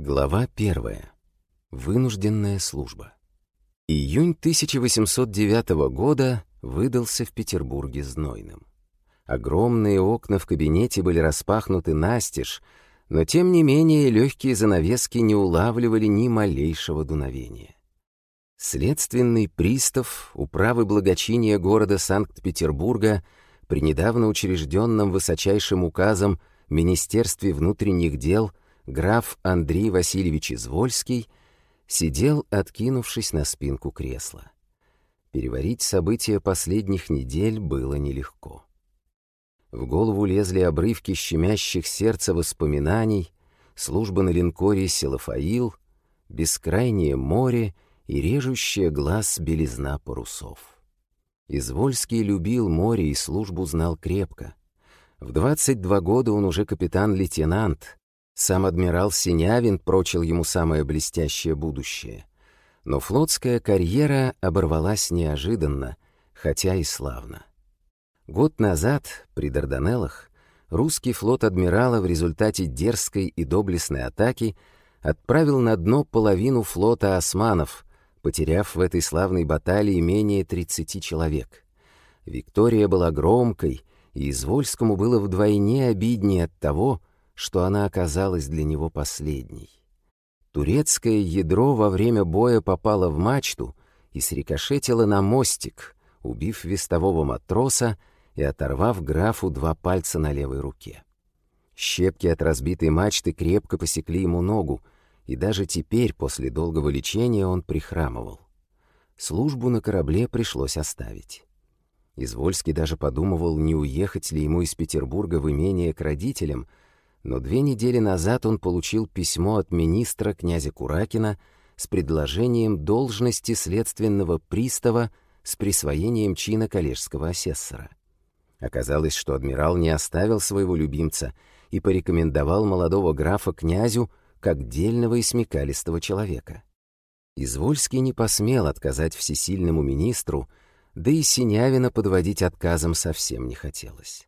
Глава первая. Вынужденная служба. Июнь 1809 года выдался в Петербурге знойным. Огромные окна в кабинете были распахнуты настежь, но тем не менее легкие занавески не улавливали ни малейшего дуновения. Следственный пристав управы благочиния города Санкт-Петербурга при недавно учрежденном высочайшим указом Министерстве внутренних дел – граф Андрей Васильевич Извольский сидел, откинувшись на спинку кресла. Переварить события последних недель было нелегко. В голову лезли обрывки щемящих сердца воспоминаний, служба на линкоре Селафаил, бескрайнее море и режущая глаз белизна парусов. Извольский любил море и службу знал крепко. В 22 года он уже капитан-лейтенант, сам адмирал Синявин прочил ему самое блестящее будущее. Но флотская карьера оборвалась неожиданно, хотя и славно. Год назад, при Дарданеллах, русский флот адмирала в результате дерзкой и доблестной атаки отправил на дно половину флота османов, потеряв в этой славной баталии менее 30 человек. Виктория была громкой, и Извольскому было вдвойне обиднее от того, что она оказалась для него последней. Турецкое ядро во время боя попало в мачту и срикошетило на мостик, убив вестового матроса и оторвав графу два пальца на левой руке. Щепки от разбитой мачты крепко посекли ему ногу, и даже теперь, после долгого лечения, он прихрамывал. Службу на корабле пришлось оставить. Извольский даже подумывал, не уехать ли ему из Петербурга в имение к родителям, но две недели назад он получил письмо от министра князя Куракина с предложением должности следственного пристава с присвоением чина коллежского асессора. Оказалось, что адмирал не оставил своего любимца и порекомендовал молодого графа князю как дельного и смекалистого человека. Извольский не посмел отказать всесильному министру, да и Синявина подводить отказом совсем не хотелось.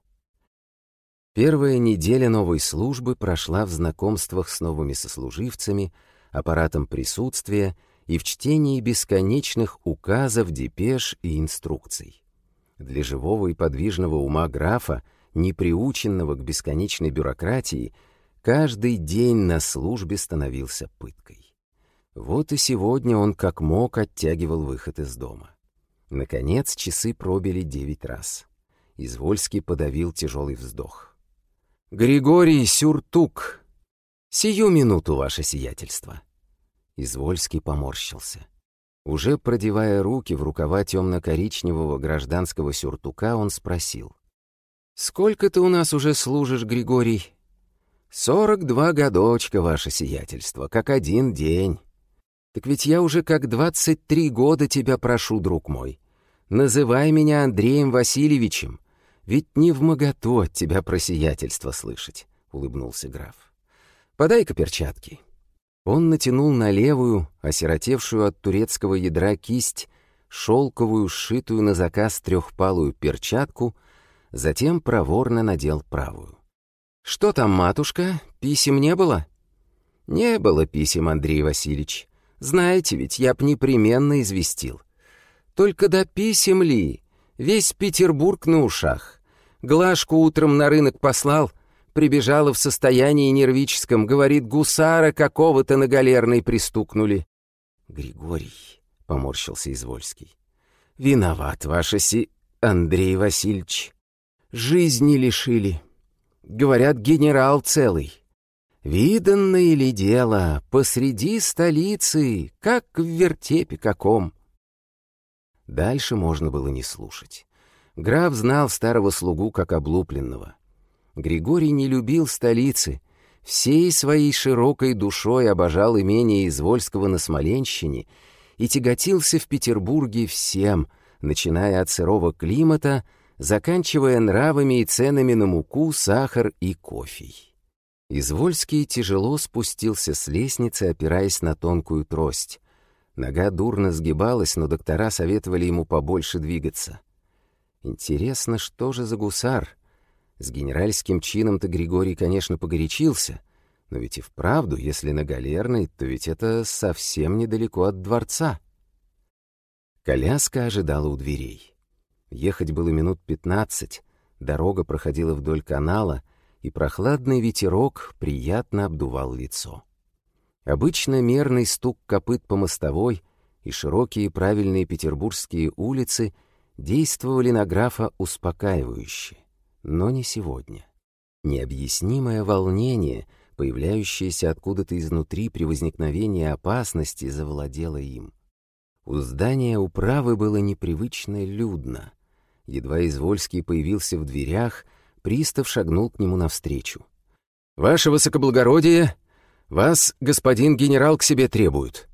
Первая неделя новой службы прошла в знакомствах с новыми сослуживцами, аппаратом присутствия и в чтении бесконечных указов, депеш и инструкций. Для живого и подвижного ума графа, не приученного к бесконечной бюрократии, каждый день на службе становился пыткой. Вот и сегодня он как мог оттягивал выход из дома. Наконец часы пробили девять раз. Извольский подавил тяжелый вздох. «Григорий Сюртук! Сию минуту, ваше сиятельство!» Извольский поморщился. Уже продевая руки в рукава темно-коричневого гражданского сюртука, он спросил. «Сколько ты у нас уже служишь, Григорий?» «Сорок два годочка, ваше сиятельство, как один день. Так ведь я уже как двадцать три года тебя прошу, друг мой. Называй меня Андреем Васильевичем, ведь не в моготу от тебя просиятельство слышать», — улыбнулся граф. «Подай-ка перчатки». Он натянул на левую, осиротевшую от турецкого ядра кисть, шелковую, сшитую на заказ трехпалую перчатку, затем проворно надел правую. «Что там, матушка? Писем не было?» «Не было писем, Андрей Васильевич. Знаете ведь, я б непременно известил. Только до писем ли? Весь Петербург на ушах. Глажку утром на рынок послал, прибежала в состоянии нервическом, говорит, гусара какого-то на галерной пристукнули. Григорий, — поморщился Извольский, — виноват, ваша си... Андрей Васильевич. Жизни лишили. Говорят, генерал целый. Виданное ли дело, посреди столицы, как в вертепе каком. Дальше можно было не слушать. Граф знал старого слугу как облупленного. Григорий не любил столицы, всей своей широкой душой обожал имение Извольского на Смоленщине и тяготился в Петербурге всем, начиная от сырого климата, заканчивая нравами и ценами на муку, сахар и кофе. Извольский тяжело спустился с лестницы, опираясь на тонкую трость. Нога дурно сгибалась, но доктора советовали ему побольше двигаться. Интересно, что же за гусар? С генеральским чином-то Григорий, конечно, погорячился, Но ведь и вправду, если на Галерной, то ведь это совсем недалеко от дворца. Коляска ожидала у дверей. Ехать было минут пятнадцать, дорога проходила вдоль канала, и прохладный ветерок приятно обдувал лицо. Обычно мерный стук копыт по мостовой и широкие правильные петербургские улицы действовали на графа успокаивающе, но не сегодня. Необъяснимое волнение, появляющееся откуда-то изнутри при возникновении опасности, завладело им. У здания управы было непривычно людно. Едва Извольский появился в дверях, пристав шагнул к нему навстречу. «Ваше высокоблагородие, вас господин генерал к себе требует».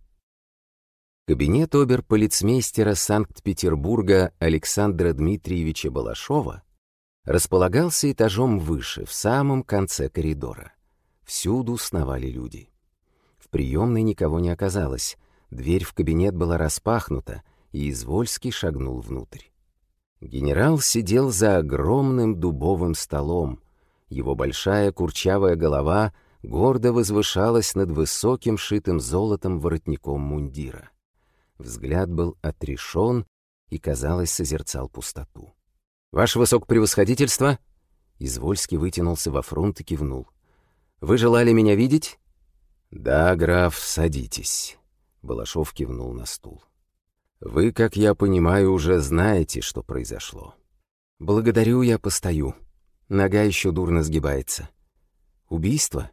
Кабинет обер-полицмейстера Санкт-Петербурга Александра Дмитриевича Балашова располагался этажом выше, в самом конце коридора. Всюду сновали люди. В приемной никого не оказалось, дверь в кабинет была распахнута, и Извольский шагнул внутрь. Генерал сидел за огромным дубовым столом. Его большая курчавая голова гордо возвышалась над высоким шитым золотом воротником мундира. Взгляд был отрешен и, казалось, созерцал пустоту. «Ваше высокопревосходительство!» Извольский вытянулся во фронт и кивнул. «Вы желали меня видеть?» «Да, граф, садитесь», — Балашов кивнул на стул. «Вы, как я понимаю, уже знаете, что произошло». «Благодарю, я постою. Нога еще дурно сгибается». «Убийство?»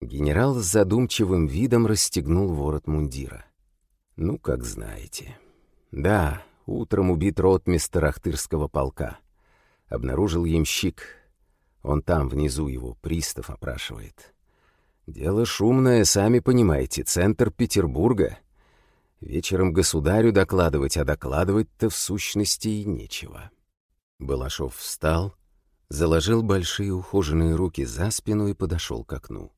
Генерал с задумчивым видом расстегнул ворот мундира. «Ну, как знаете. Да, утром убит ротмистер Ахтырского полка. Обнаружил ямщик. Он там, внизу его, пристав опрашивает. Дело шумное, сами понимаете, центр Петербурга. Вечером государю докладывать, а докладывать-то в сущности и нечего». Балашов встал, заложил большие ухоженные руки за спину и подошел к окну.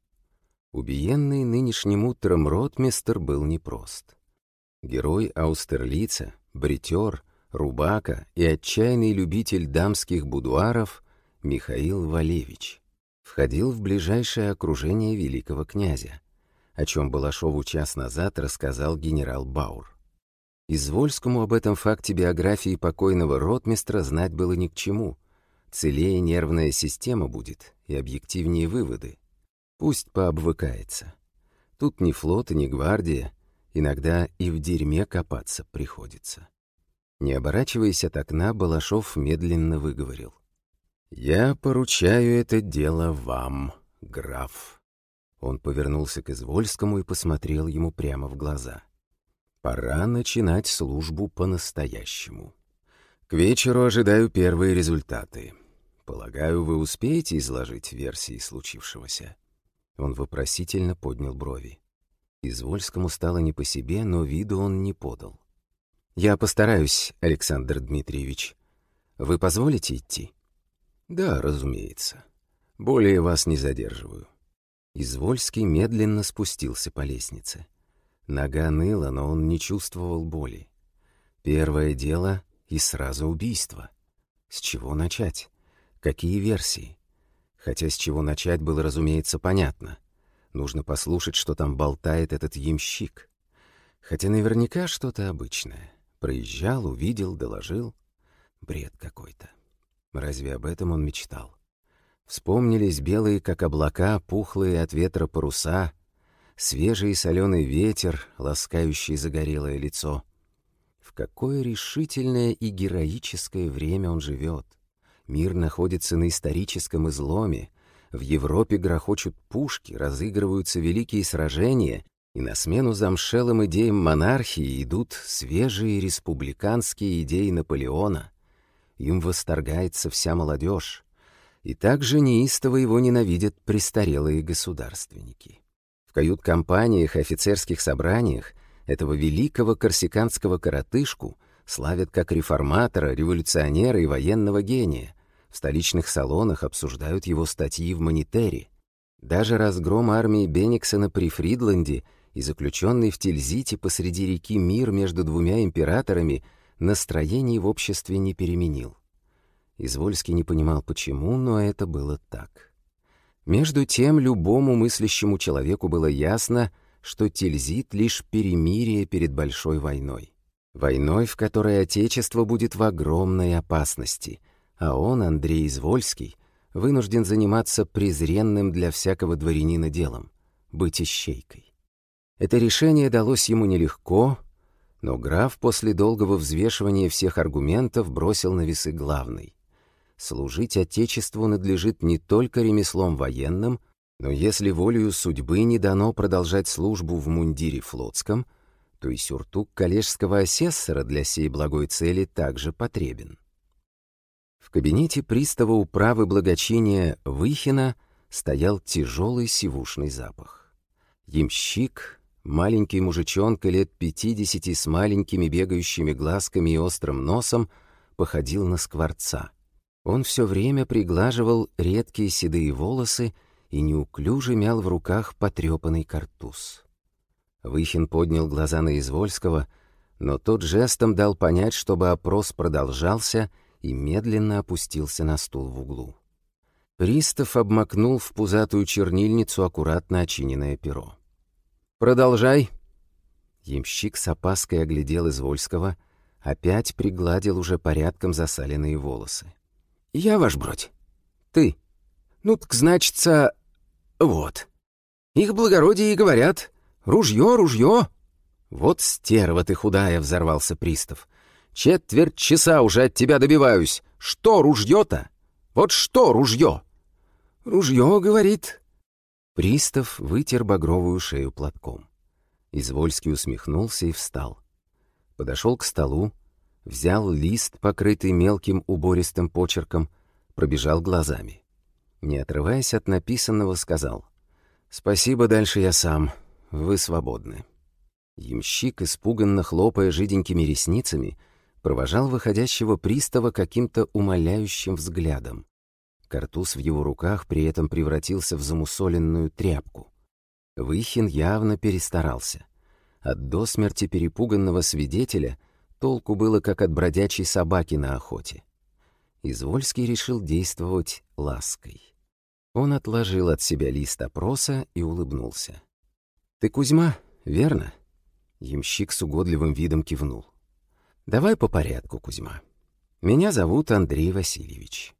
Убиенный нынешним утром ротмистер был непрост. Герой Аустерлица, бритер, рубака и отчаянный любитель дамских будуаров Михаил Валевич входил в ближайшее окружение великого князя, о чем Балашову час назад рассказал генерал Баур. Извольскому об этом факте биографии покойного ротмистра знать было ни к чему. Целее нервная система будет и объективнее выводы. Пусть пообвыкается. Тут ни флот ни гвардия, Иногда и в дерьме копаться приходится. Не оборачиваясь от окна, Балашов медленно выговорил. «Я поручаю это дело вам, граф». Он повернулся к Извольскому и посмотрел ему прямо в глаза. «Пора начинать службу по-настоящему. К вечеру ожидаю первые результаты. Полагаю, вы успеете изложить версии случившегося?» Он вопросительно поднял брови. Извольскому стало не по себе, но виду он не подал. «Я постараюсь, Александр Дмитриевич. Вы позволите идти?» «Да, разумеется. Более вас не задерживаю». Извольский медленно спустился по лестнице. Нога ныла, но он не чувствовал боли. Первое дело и сразу убийство. С чего начать? Какие версии? Хотя с чего начать было, разумеется, понятно — Нужно послушать, что там болтает этот ямщик. Хотя наверняка что-то обычное. Проезжал, увидел, доложил. Бред какой-то. Разве об этом он мечтал? Вспомнились белые, как облака, пухлые от ветра паруса, свежий соленый ветер, ласкающий загорелое лицо. В какое решительное и героическое время он живет. Мир находится на историческом изломе, в Европе грохочут пушки, разыгрываются великие сражения, и на смену замшелым идеям монархии идут свежие республиканские идеи Наполеона. Им восторгается вся молодежь, и также неистово его ненавидят престарелые государственники. В кают-компаниях и офицерских собраниях этого великого корсиканского коротышку славят как реформатора, революционера и военного гения, в столичных салонах обсуждают его статьи в «Монитере». Даже разгром армии Бениксона при Фридланде и заключенный в Тильзите посреди реки мир между двумя императорами настроений в обществе не переменил. Извольский не понимал, почему, но это было так. Между тем, любому мыслящему человеку было ясно, что Тильзит — лишь перемирие перед большой войной. Войной, в которой Отечество будет в огромной опасности, а он, Андрей Извольский, вынужден заниматься презренным для всякого дворянина делом — быть ищейкой. Это решение далось ему нелегко, но граф после долгого взвешивания всех аргументов бросил на весы главный. Служить Отечеству надлежит не только ремеслом военным, но если волею судьбы не дано продолжать службу в мундире флотском, то и сюртук коллежского асессора для сей благой цели также потребен. В кабинете пристава управы благочиния Выхина стоял тяжелый сивушный запах. Ямщик, маленький мужичонка лет пятидесяти с маленькими бегающими глазками и острым носом, походил на скворца. Он все время приглаживал редкие седые волосы и неуклюже мял в руках потрепанный картуз. Выхин поднял глаза на Извольского, но тот жестом дал понять, чтобы опрос продолжался, и медленно опустился на стул в углу. Пристав обмакнул в пузатую чернильницу аккуратно очиненное перо. «Продолжай!» Ямщик с опаской оглядел Извольского, опять пригладил уже порядком засаленные волосы. «Я ваш бродь. Ты. Ну так значится, вот. Их благородие и говорят, ружье, ружье. Вот стерва ты худая, взорвался пристав. Четверть часа уже от тебя добиваюсь. Что ружье-то? Вот что ружье? Ружье, говорит. Пристав вытер багровую шею платком. Извольский усмехнулся и встал. Подошел к столу, взял лист, покрытый мелким убористым почерком, пробежал глазами. Не отрываясь от написанного, сказал «Спасибо, дальше я сам. Вы свободны». Ямщик, испуганно хлопая жиденькими ресницами, провожал выходящего пристава каким-то умоляющим взглядом. Картуз в его руках при этом превратился в замусоленную тряпку. Выхин явно перестарался. От до смерти перепуганного свидетеля толку было, как от бродячей собаки на охоте. Извольский решил действовать лаской. Он отложил от себя лист опроса и улыбнулся. «Ты Кузьма, верно?» Ямщик с угодливым видом кивнул. «Давай по порядку, Кузьма. Меня зовут Андрей Васильевич.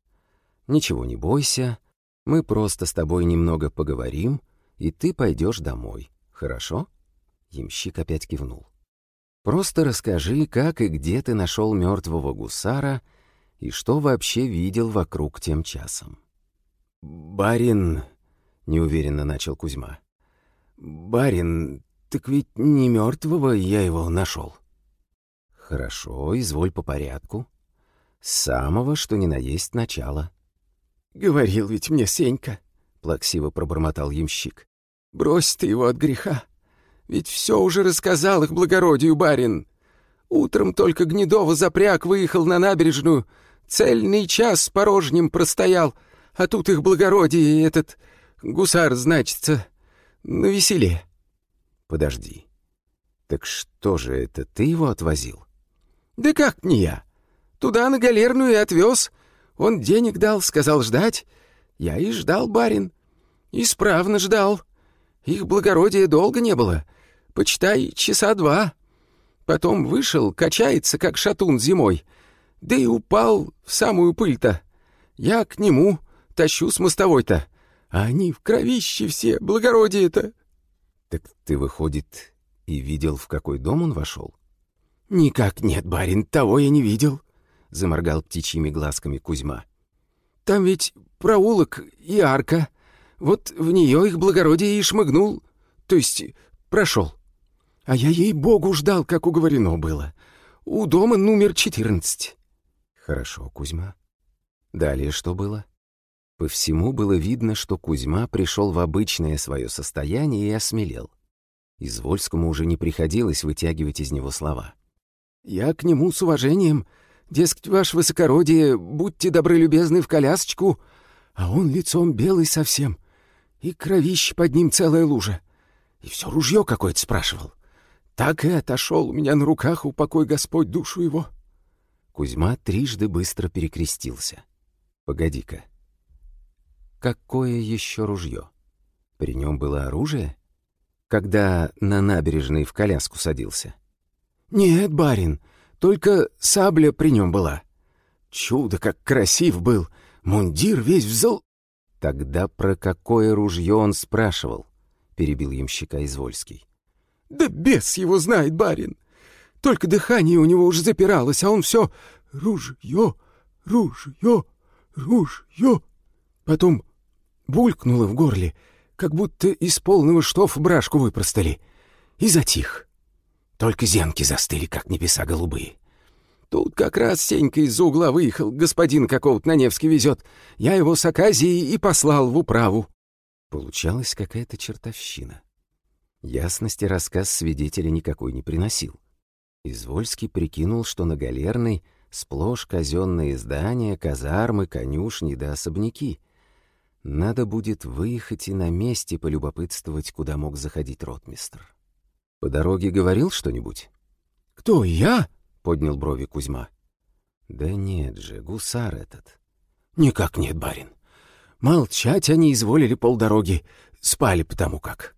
Ничего не бойся, мы просто с тобой немного поговорим, и ты пойдешь домой, хорошо?» Ямщик опять кивнул. «Просто расскажи, как и где ты нашел мертвого гусара и что вообще видел вокруг тем часом». «Барин...» — неуверенно начал Кузьма. «Барин, так ведь не мертвого я его нашел». «Хорошо, изволь по порядку. С самого, что ни на есть, начала». «Говорил ведь мне Сенька», — плаксиво пробормотал ямщик. «Брось ты его от греха. Ведь все уже рассказал их благородию, барин. Утром только Гнедова запряг выехал на набережную, цельный час с порожним простоял, а тут их благородие этот гусар, значится, на веселе. Подожди. Так что же это, ты его отвозил? Да как не я? Туда на галерную и отвез. Он денег дал, сказал ждать. Я и ждал, барин. Исправно ждал. Их благородия долго не было. Почитай, часа два. Потом вышел, качается, как шатун зимой. Да и упал в самую пыль-то. Я к нему тащу с мостовой-то. А они в кровище все, благородие-то. Так ты, выходит, и видел, в какой дом он вошел? Никак нет, барин, того я не видел, заморгал птичьими глазками Кузьма. Там ведь проулок и арка. Вот в нее их благородие и шмыгнул, то есть прошел. А я ей-богу ждал, как уговорено было. У дома номер четырнадцать. Хорошо, Кузьма. Далее что было? По всему было видно, что Кузьма пришел в обычное свое состояние и осмелел. Извольскому уже не приходилось вытягивать из него слова. «Я к нему с уважением. Дескать, ваше высокородие, будьте добры любезны в колясочку, а он лицом белый совсем, и кровище под ним целая лужа. И все ружье какое-то спрашивал. Так и отошел у меня на руках, упокой Господь душу его». Кузьма трижды быстро перекрестился. «Погоди-ка, Какое еще ружье? При нем было оружие? Когда на набережной в коляску садился? «Нет, барин, только сабля при нем была. Чудо, как красив был, мундир весь взял...» «Тогда про какое ружье он спрашивал?» — перебил ямщика Извольский. «Да бес его знает, барин! Только дыхание у него уже запиралось, а он все ружье, ружье, ружье. Потом булькнуло в горле, как будто из полного штофа брашку выпростали, и затих. Только зенки застыли, как небеса голубые. Тут как раз Сенька из-за угла выехал, господин какого-то на Невский везет. Я его с Аказией и послал в управу. Получалась какая-то чертовщина. Ясности рассказ свидетеля никакой не приносил. Извольский прикинул, что на Галерной сплошь казенные здания, казармы, конюшни да особняки. Надо будет выехать и на месте полюбопытствовать, куда мог заходить ротмистр. По дороге говорил что-нибудь? «Кто, я?» — поднял брови Кузьма. «Да нет же, гусар этот». «Никак нет, барин. Молчать они изволили полдороги, спали потому как».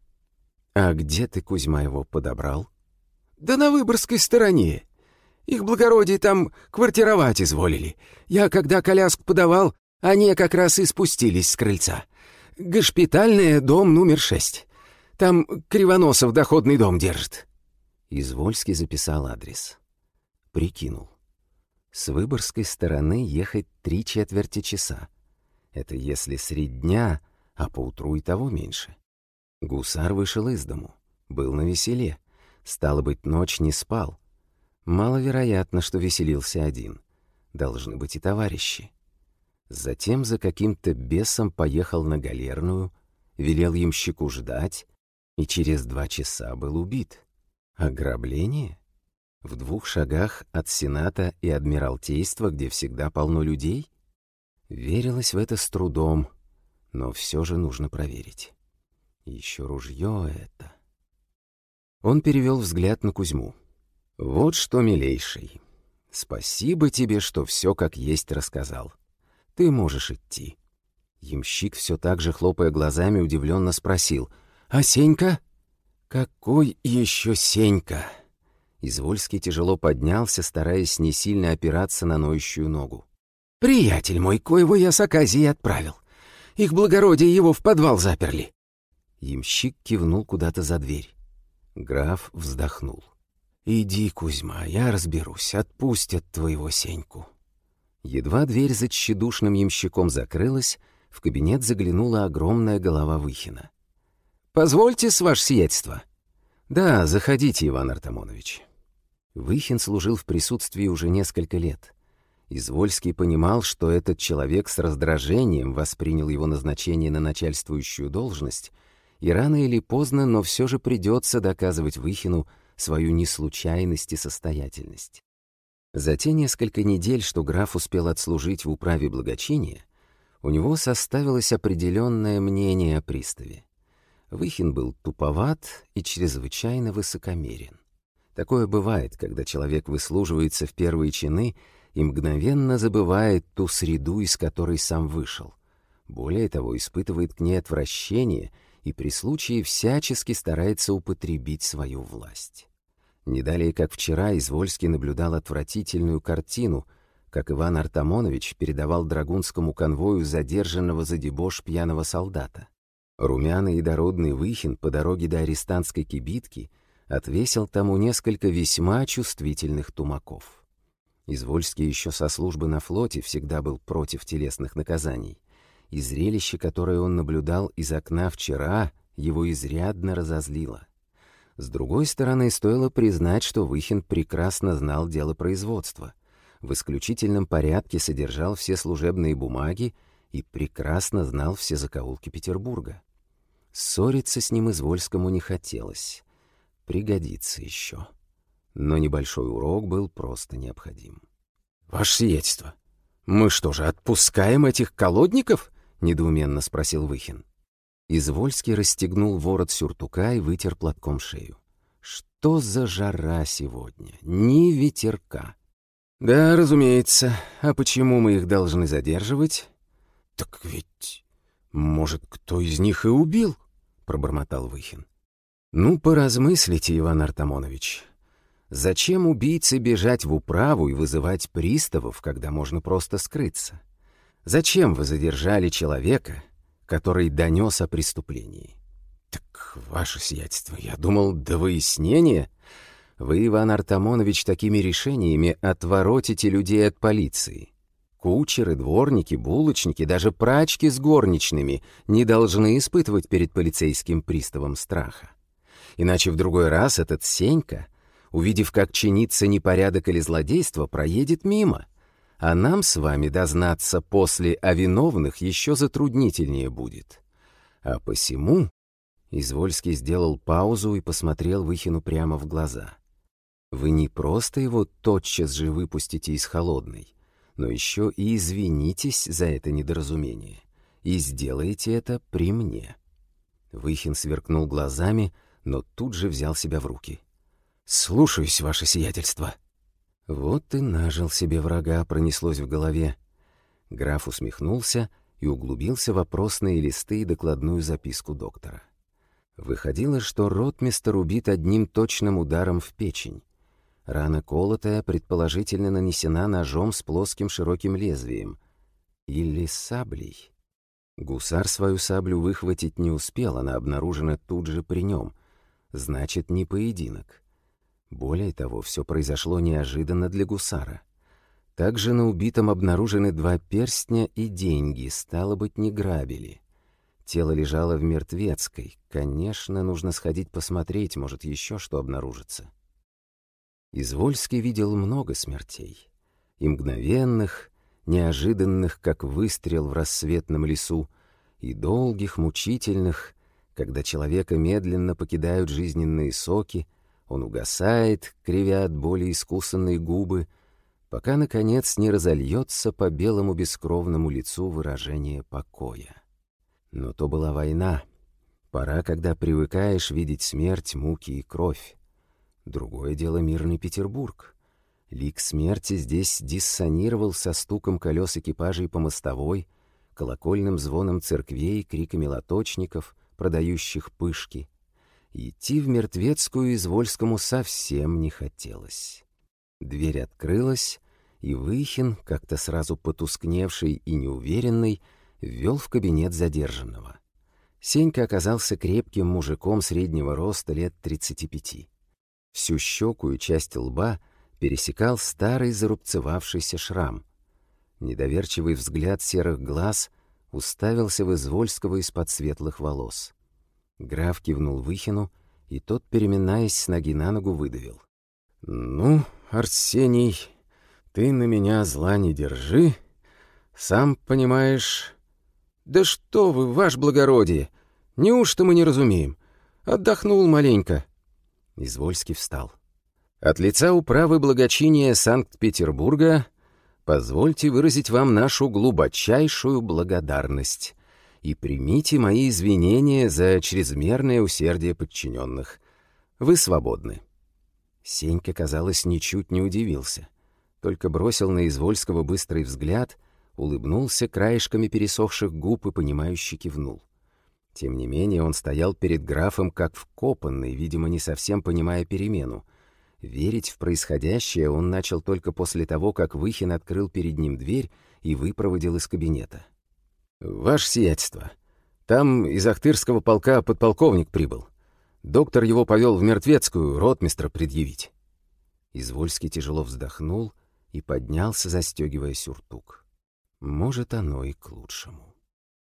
«А где ты, Кузьма, его подобрал?» «Да на Выборгской стороне. Их благородие там квартировать изволили. Я, когда коляску подавал, они как раз и спустились с крыльца. Госпитальный дом номер шесть. Там Кривоносов доходный дом держит». Извольский записал адрес. Прикинул. С Выборгской стороны ехать три четверти часа. Это если средь дня, а поутру и того меньше. Гусар вышел из дому, был на веселе. Стало быть, ночь не спал. Маловероятно, что веселился один. Должны быть и товарищи. Затем за каким-то бесом поехал на галерную, велел ямщику ждать, и через два часа был убит. Ограбление? В двух шагах от Сената и Адмиралтейства, где всегда полно людей? Верилось в это с трудом, но все же нужно проверить. Еще ружье это. Он перевел взгляд на Кузьму. «Вот что, милейший, спасибо тебе, что все как есть рассказал. Ты можешь идти». Ямщик все так же, хлопая глазами, удивленно спросил. «А Сенька?» «Какой еще Сенька?» Извольский тяжело поднялся, стараясь не сильно опираться на ноющую ногу. «Приятель мой, коего я с Аказией отправил. Их благородие его в подвал заперли. Ямщик кивнул куда-то за дверь. Граф вздохнул. «Иди, Кузьма, я разберусь, отпустят твоего Сеньку». Едва дверь за тщедушным ямщиком закрылась, в кабинет заглянула огромная голова Выхина. «Позвольте, с ваше сиятельство». «Да, заходите, Иван Артамонович». Выхин служил в присутствии уже несколько лет. Извольский понимал, что этот человек с раздражением воспринял его назначение на начальствующую должность — и рано или поздно, но все же придется доказывать Выхину свою неслучайность и состоятельность. За те несколько недель, что граф успел отслужить в управе благочиния, у него составилось определенное мнение о приставе. Выхин был туповат и чрезвычайно высокомерен. Такое бывает, когда человек выслуживается в первые чины и мгновенно забывает ту среду, из которой сам вышел. Более того, испытывает к ней отвращение — и при случае всячески старается употребить свою власть. Не далее, как вчера, Извольский наблюдал отвратительную картину, как Иван Артамонович передавал драгунскому конвою задержанного за дебош пьяного солдата. Румяный и дородный Выхин по дороге до арестантской кибитки отвесил тому несколько весьма чувствительных тумаков. Извольский еще со службы на флоте всегда был против телесных наказаний — и зрелище, которое он наблюдал из окна вчера, его изрядно разозлило. С другой стороны, стоило признать, что Выхин прекрасно знал дело производства, в исключительном порядке содержал все служебные бумаги и прекрасно знал все закоулки Петербурга. Ссориться с ним Извольскому не хотелось. Пригодится еще. Но небольшой урок был просто необходим. «Ваше сиятельство, мы что же, отпускаем этих колодников?» — недоуменно спросил Выхин. Извольский расстегнул ворот сюртука и вытер платком шею. «Что за жара сегодня? Ни ветерка!» «Да, разумеется. А почему мы их должны задерживать?» «Так ведь «Может, кто из них и убил?» — пробормотал Выхин. «Ну, поразмыслите, Иван Артамонович. Зачем убийце бежать в управу и вызывать приставов, когда можно просто скрыться? Зачем вы задержали человека, который донес о преступлении?» «Так, ваше сиятельство, я думал, до выяснения...» Вы, Иван Артамонович, такими решениями отворотите людей от полиции. Кучеры, дворники, булочники, даже прачки с горничными не должны испытывать перед полицейским приставом страха. Иначе в другой раз этот Сенька, увидев, как чинится непорядок или злодейство, проедет мимо. А нам с вами дознаться после о виновных еще затруднительнее будет. А посему Извольский сделал паузу и посмотрел Выхину прямо в глаза. Вы не просто его тотчас же выпустите из холодной, но еще и извинитесь за это недоразумение. И сделаете это при мне». Выхин сверкнул глазами, но тут же взял себя в руки. «Слушаюсь, ваше сиятельство». Вот и нажил себе врага, пронеслось в голове. Граф усмехнулся и углубился в вопросные листы и докладную записку доктора. Выходило, что ротмистер убит одним точным ударом в печень. Рана колотая, предположительно нанесена ножом с плоским широким лезвием. Или саблей. Гусар свою саблю выхватить не успел, она обнаружена тут же при нем. Значит, не поединок. Более того, все произошло неожиданно для гусара. Также на убитом обнаружены два перстня и деньги, стало быть, не грабили. Тело лежало в мертвецкой. Конечно, нужно сходить посмотреть, может, еще что обнаружится. Извольский видел много смертей. И мгновенных, неожиданных, как выстрел в рассветном лесу, и долгих, мучительных, когда человека медленно покидают жизненные соки, он угасает, кривя от боли искусанные губы, пока, наконец, не разольется по белому бескровному лицу выражение покоя. Но то была война. Пора, когда привыкаешь видеть смерть, муки и кровь. Другое дело мирный Петербург. Лик смерти здесь диссонировал со стуком колес экипажей по мостовой, колокольным звоном церквей, криками лоточников, продающих пышки. Идти в мертвецкую Извольскому совсем не хотелось. Дверь открылась, и Выхин, как-то сразу потускневший и неуверенный, ввел в кабинет задержанного. Сенька оказался крепким мужиком среднего роста лет 35. Всю щеку и часть лба пересекал старый зарубцевавшийся шрам. Недоверчивый взгляд серых глаз уставился в Извольского из-под светлых волос. Граф кивнул Выхину, и тот, переминаясь с ноги на ногу, выдавил. «Ну, Арсений, ты на меня зла не держи. Сам понимаешь...» «Да что вы, ваше благородие! Неужто мы не разумеем? Отдохнул маленько. Извольский встал. «От лица управы благочиния Санкт-Петербурга позвольте выразить вам нашу глубочайшую благодарность и примите мои извинения за чрезмерное усердие подчиненных. Вы свободны». Сенька, казалось, ничуть не удивился, только бросил на Извольского быстрый взгляд, улыбнулся краешками пересохших губ и, понимающе кивнул. Тем не менее, он стоял перед графом как вкопанный, видимо, не совсем понимая перемену. Верить в происходящее он начал только после того, как Выхин открыл перед ним дверь и выпроводил из кабинета. «Ваше сиятельство, там из Ахтырского полка подполковник прибыл. Доктор его повел в мертвецкую, ротмистра предъявить». Извольский тяжело вздохнул и поднялся, застегивая сюртук. «Может, оно и к лучшему».